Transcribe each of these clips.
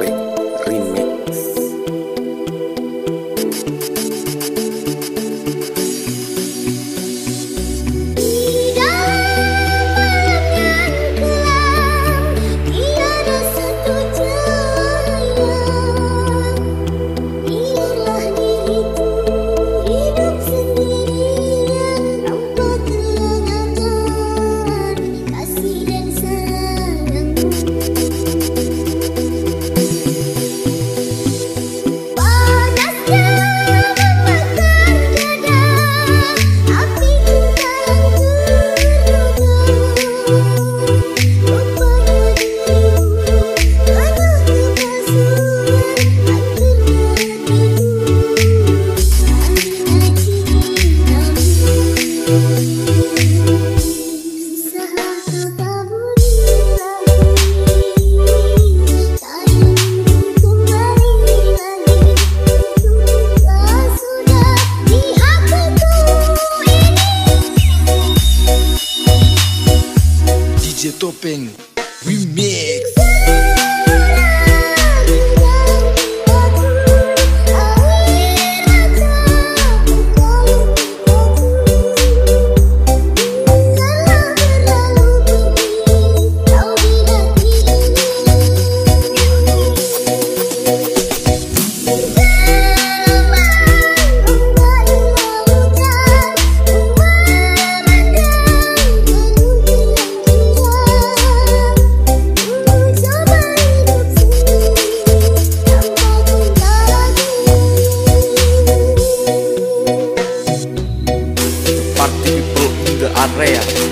Remix. topping. We mix. 对呀。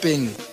DJ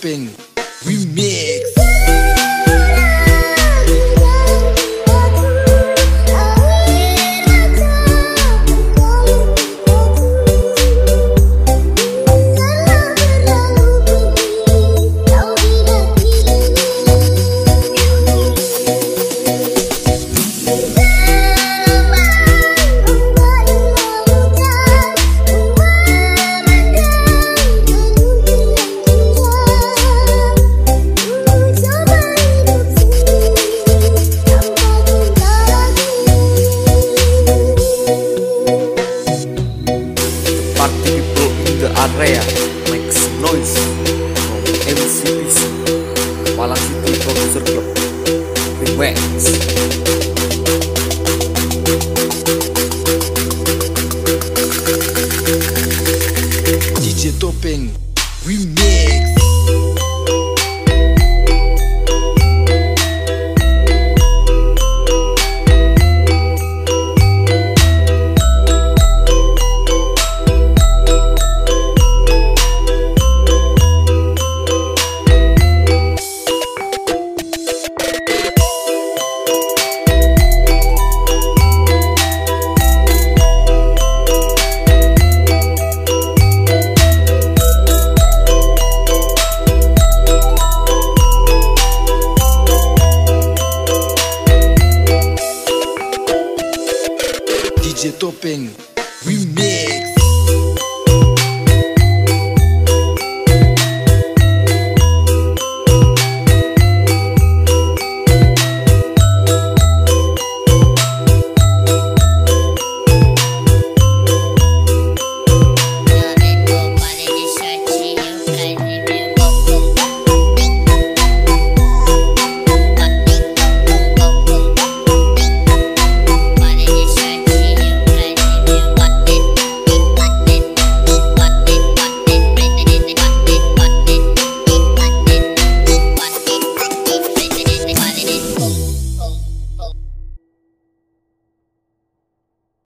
DJ in the area make some noise from MCPC Malang City Producer Club Remix. DJ Topeng Remix